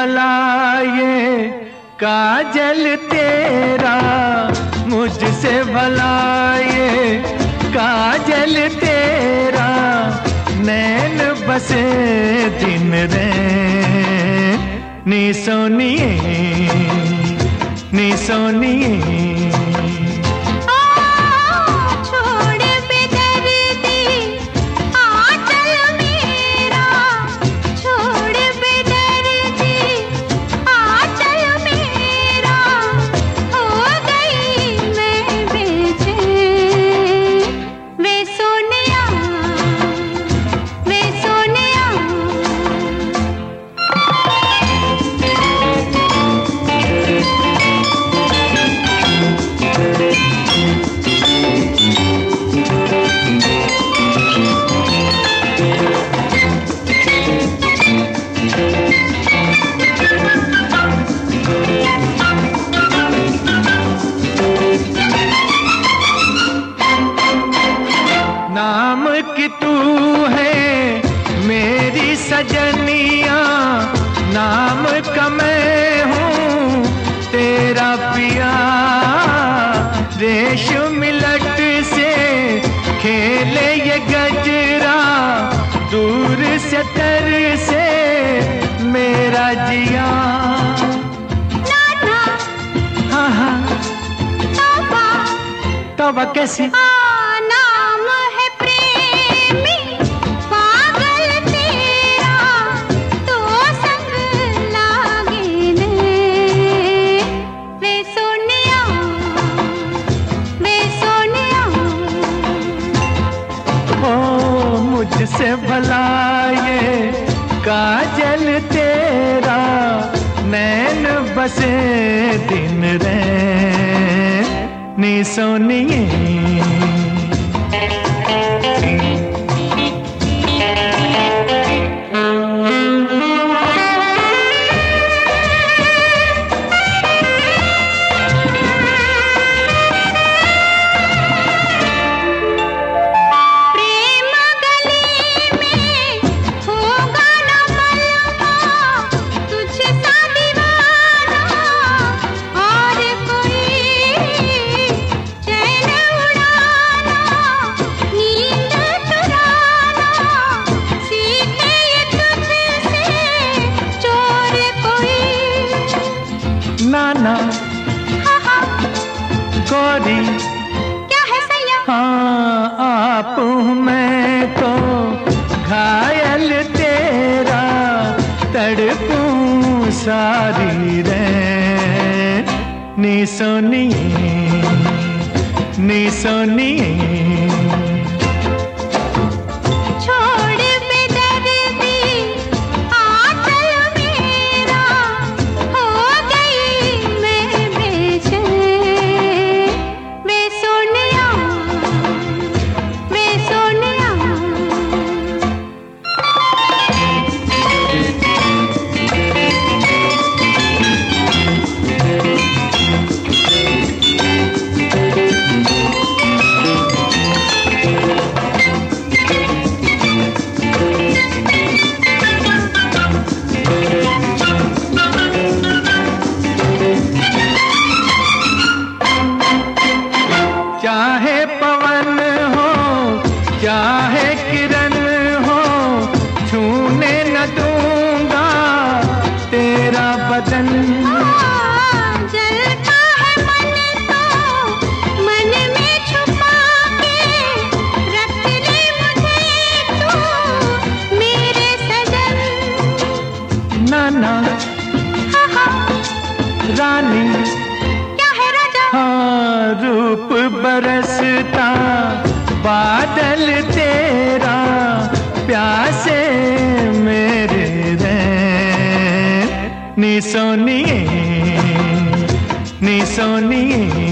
भला ये काजल तेरा मुझसे भला ये काजल तेरा नैन बसे दिन रे। नी सोनिए नी सोनिए। सजनिया नाम का मैं हूँ तेरा पिया। रेशम मिलट से खेले ये गजरा दूर से तर से मेरा जिया। हाँ हाँ। तोबा। कैसी? मुझसे भला ये काजल तेरा नैन बसे दिन रे नी सोनिए। तो घायल तेरा तड़पूं सारी रे नी सोनिए नी सोनिए। रानी। क्या है राजा? हाँ रूप बरसता बादल तेरा प्यासे मेरे रे नी सोनिए नी सोनिए।